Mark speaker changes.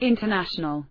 Speaker 1: International.